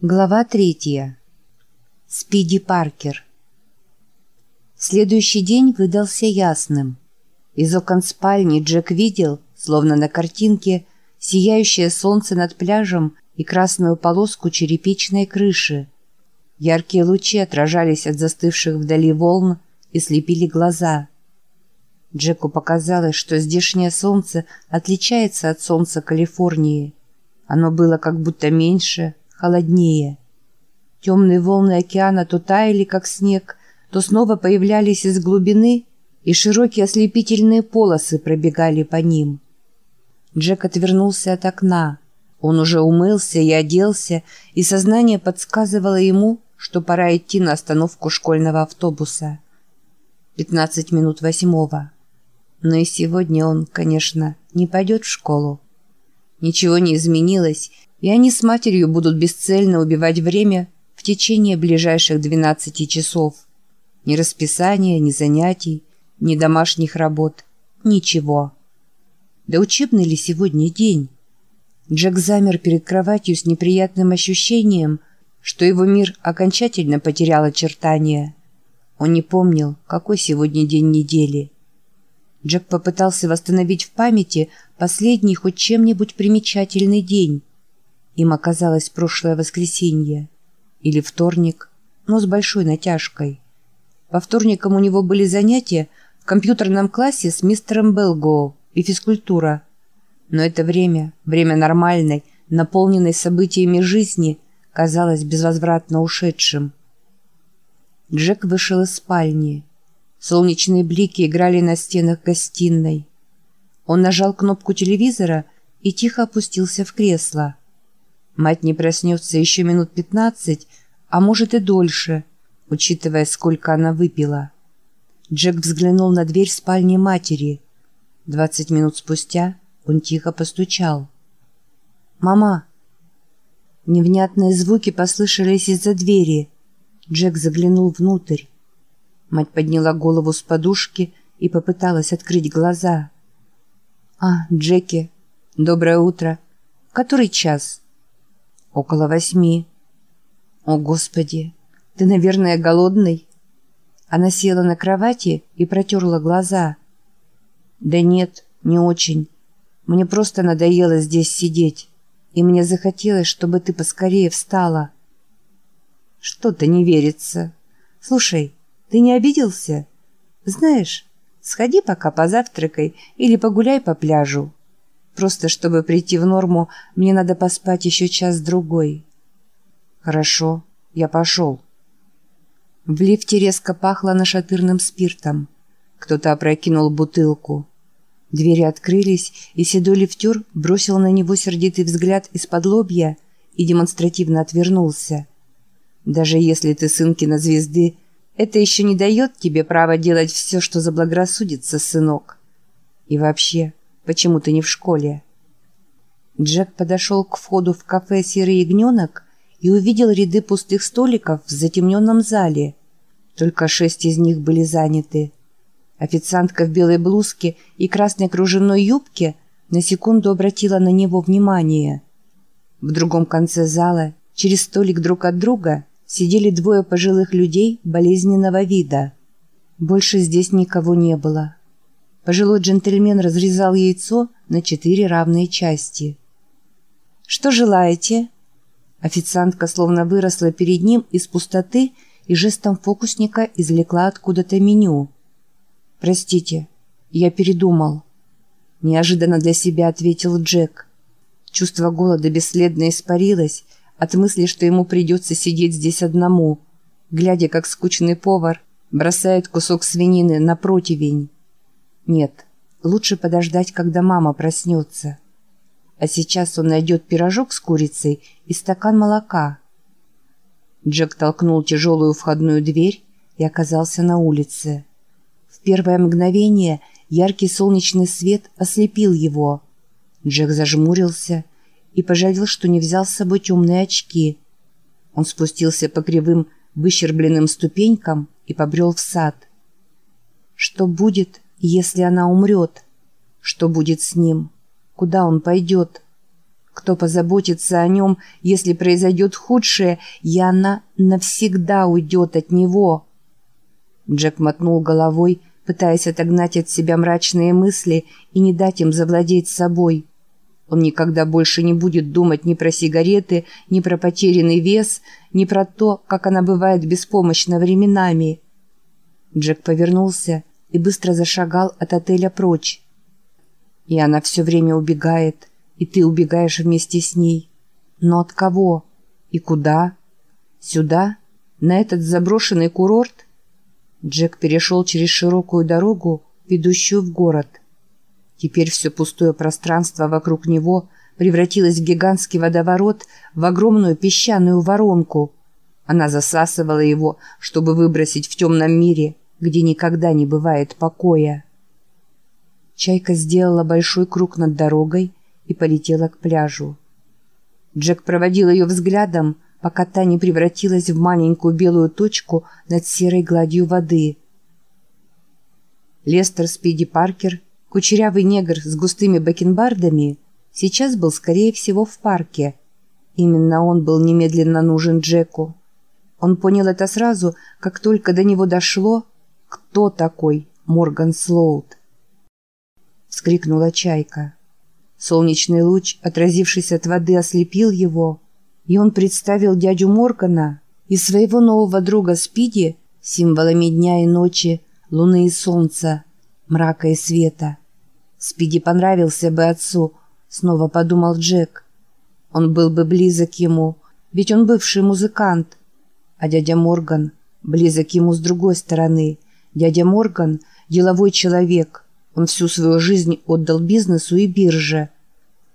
Глава третья. Спиди Паркер. Следующий день выдался ясным. Из окон спальни Джек видел, словно на картинке, сияющее солнце над пляжем и красную полоску черепичной крыши. Яркие лучи отражались от застывших вдали волн и слепили глаза. Джеку показалось, что здешнее солнце отличается от солнца Калифорнии. Оно было как будто меньше, холоднее. Темные волны океана то таяли, как снег, то снова появлялись из глубины, и широкие ослепительные полосы пробегали по ним. Джек отвернулся от окна. Он уже умылся и оделся, и сознание подсказывало ему, что пора идти на остановку школьного автобуса. Пятнадцать минут восьмого. Но и сегодня он, конечно, не пойдет в школу. Ничего не изменилось, и они с матерью будут бесцельно убивать время в течение ближайших 12 часов. Ни расписания, ни занятий, ни домашних работ, ничего. Да учебный ли сегодня день? Джек замер перед кроватью с неприятным ощущением, что его мир окончательно потерял очертания. Он не помнил, какой сегодня день недели. Джек попытался восстановить в памяти последний хоть чем-нибудь примечательный день. Им оказалось прошлое воскресенье. Или вторник, но с большой натяжкой. По вторникам у него были занятия в компьютерном классе с мистером Белгоу и физкультура. Но это время, время нормальной, наполненной событиями жизни, казалось безвозвратно ушедшим. Джек вышел из спальни. Солнечные блики играли на стенах гостиной. Он нажал кнопку телевизора и тихо опустился в кресло. Мать не проснется еще минут пятнадцать, а может и дольше, учитывая, сколько она выпила. Джек взглянул на дверь спальни матери. Двадцать минут спустя он тихо постучал. «Мама!» Невнятные звуки послышались из-за двери. Джек заглянул внутрь. Мать подняла голову с подушки и попыталась открыть глаза. «А, Джеки, доброе утро. Который час?» «Около восьми». «О, Господи! Ты, наверное, голодный?» Она села на кровати и протерла глаза. «Да нет, не очень. Мне просто надоело здесь сидеть, и мне захотелось, чтобы ты поскорее встала». «Что-то не верится. Слушай, ты не обиделся? Знаешь, сходи пока позавтракай или погуляй по пляжу. Просто чтобы прийти в норму, мне надо поспать еще час-другой. Хорошо, я пошел. В лифте резко пахло нашатырным спиртом. Кто-то опрокинул бутылку. Двери открылись, и седой лифтер бросил на него сердитый взгляд из-под лобья и демонстративно отвернулся. Даже если ты сын кинозвезды, это еще не дает тебе права делать все, что заблагорассудится, сынок. И вообще, Почему ты не в школе?» Джек подошел к входу в кафе «Серый ягненок» и увидел ряды пустых столиков в затемненном зале. Только шесть из них были заняты. Официантка в белой блузке и красной кружевной юбке на секунду обратила на него внимание. В другом конце зала, через столик друг от друга, сидели двое пожилых людей болезненного вида. Больше здесь никого не было. Пожилой джентльмен разрезал яйцо на четыре равные части. «Что желаете?» Официантка словно выросла перед ним из пустоты и жестом фокусника извлекла откуда-то меню. «Простите, я передумал», — неожиданно для себя ответил Джек. Чувство голода бесследно испарилось от мысли, что ему придется сидеть здесь одному, глядя, как скучный повар бросает кусок свинины на противень. Нет, лучше подождать, когда мама проснется. А сейчас он найдет пирожок с курицей и стакан молока. Джек толкнул тяжелую входную дверь и оказался на улице. В первое мгновение яркий солнечный свет ослепил его. Джек зажмурился и пожалел, что не взял с собой темные очки. Он спустился по кривым, выщербленным ступенькам и побрел в сад. Что будет, если она умрет? Что будет с ним? Куда он пойдет? Кто позаботится о нем, если произойдет худшее, и она навсегда уйдет от него. Джек мотнул головой, пытаясь отогнать от себя мрачные мысли и не дать им завладеть собой. Он никогда больше не будет думать ни про сигареты, ни про потерянный вес, ни про то, как она бывает беспомощна временами. Джек повернулся и быстро зашагал от отеля прочь. И она все время убегает, и ты убегаешь вместе с ней. Но от кого? И куда? Сюда? На этот заброшенный курорт? Джек перешел через широкую дорогу, ведущую в город. Теперь все пустое пространство вокруг него превратилось в гигантский водоворот, в огромную песчаную воронку. Она засасывала его, чтобы выбросить в темном мире, где никогда не бывает покоя. Чайка сделала большой круг над дорогой и полетела к пляжу. Джек проводил ее взглядом, пока та не превратилась в маленькую белую точку над серой гладью воды. Лестер Спиди Паркер, кучерявый негр с густыми бакенбардами, сейчас был, скорее всего, в парке. Именно он был немедленно нужен Джеку. Он понял это сразу, как только до него дошло, кто такой Морган Слоут вскрикнула чайка. Солнечный луч, отразившись от воды, ослепил его, и он представил дядю Моргана и своего нового друга Спиди символами дня и ночи, луны и солнца, мрака и света. Спиди понравился бы отцу, снова подумал Джек. Он был бы близок ему, ведь он бывший музыкант. А дядя Морган близок ему с другой стороны. Дядя Морган – деловой человек – он всю свою жизнь отдал бизнесу и бирже.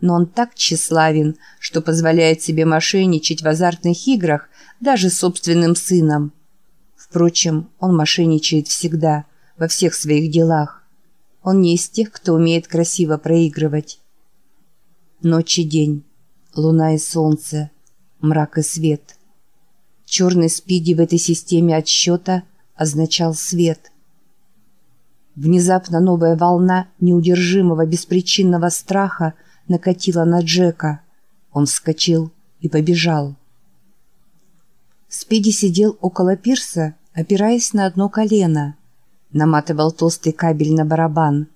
Но он так тщеславен, что позволяет себе мошенничать в азартных играх даже собственным сыном. Впрочем, он мошенничает всегда, во всех своих делах. Он не из тех, кто умеет красиво проигрывать. Ночь и день, луна и солнце, мрак и свет. Черный спиди в этой системе отсчета означал свет – Внезапно новая волна неудержимого беспричинного страха накатила на Джека. Он вскочил и побежал. Спиди сидел около пирса, опираясь на одно колено. Наматывал толстый кабель на барабан.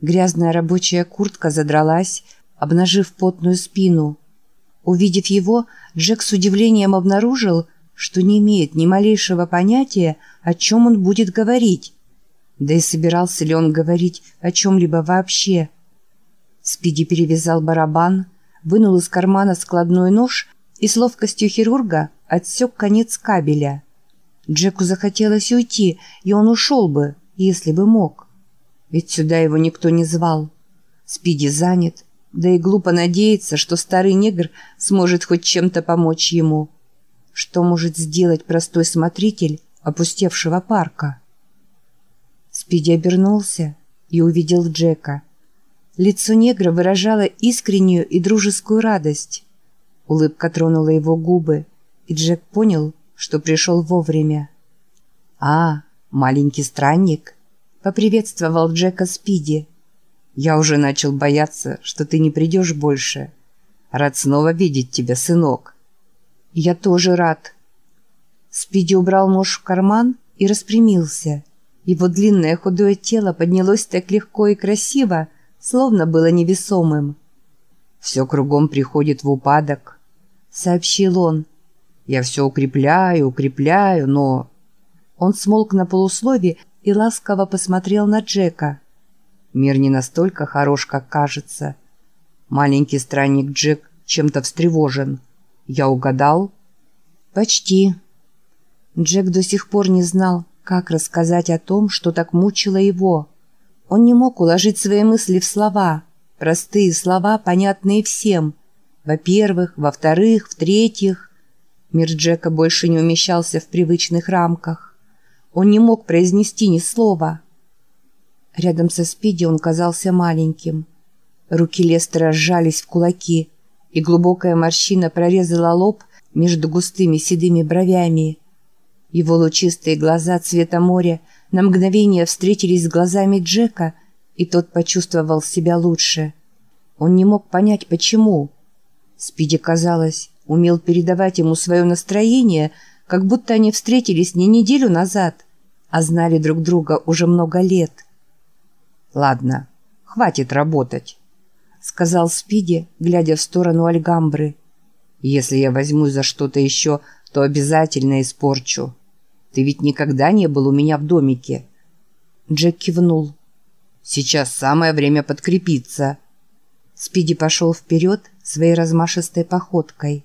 Грязная рабочая куртка задралась, обнажив потную спину. Увидев его, Джек с удивлением обнаружил, что не имеет ни малейшего понятия, о чем он будет говорить. Да и собирался ли он говорить о чем-либо вообще? Спиди перевязал барабан, вынул из кармана складной нож и с ловкостью хирурга отсек конец кабеля. Джеку захотелось уйти, и он ушел бы, если бы мог. Ведь сюда его никто не звал. Спиди занят, да и глупо надеяться, что старый негр сможет хоть чем-то помочь ему. Что может сделать простой смотритель опустевшего парка? Спиди обернулся и увидел Джека. Лицо негра выражало искреннюю и дружескую радость. Улыбка тронула его губы, и Джек понял, что пришел вовремя. «А, маленький странник!» — поприветствовал Джека Спиди. «Я уже начал бояться, что ты не придешь больше. Рад снова видеть тебя, сынок». «Я тоже рад». Спиди убрал нож в карман и распрямился — его длинное худое тело поднялось так легко и красиво, словно было невесомым. «Все кругом приходит в упадок», — сообщил он. «Я все укрепляю, укрепляю, но...» Он смолк на полуслове и ласково посмотрел на Джека. «Мир не настолько хорош, как кажется. Маленький странник Джек чем-то встревожен. Я угадал?» «Почти». Джек до сих пор не знал, как рассказать о том, что так мучило его? Он не мог уложить свои мысли в слова, простые слова, понятные всем. Во-первых, во-вторых, в-третьих. Мир Джека больше не умещался в привычных рамках. Он не мог произнести ни слова. Рядом со Спиди он казался маленьким. Руки Лестера сжались в кулаки, и глубокая морщина прорезала лоб между густыми седыми бровями. Его лучистые глаза цвета моря на мгновение встретились с глазами Джека, и тот почувствовал себя лучше. Он не мог понять, почему. Спиди, казалось, умел передавать ему свое настроение, как будто они встретились не неделю назад, а знали друг друга уже много лет. «Ладно, хватит работать», — сказал Спиди, глядя в сторону Альгамбры. «Если я возьмусь за что-то еще, то обязательно испорчу. Ты ведь никогда не был у меня в домике». Джек кивнул. «Сейчас самое время подкрепиться». Спиди пошел вперед своей размашистой походкой.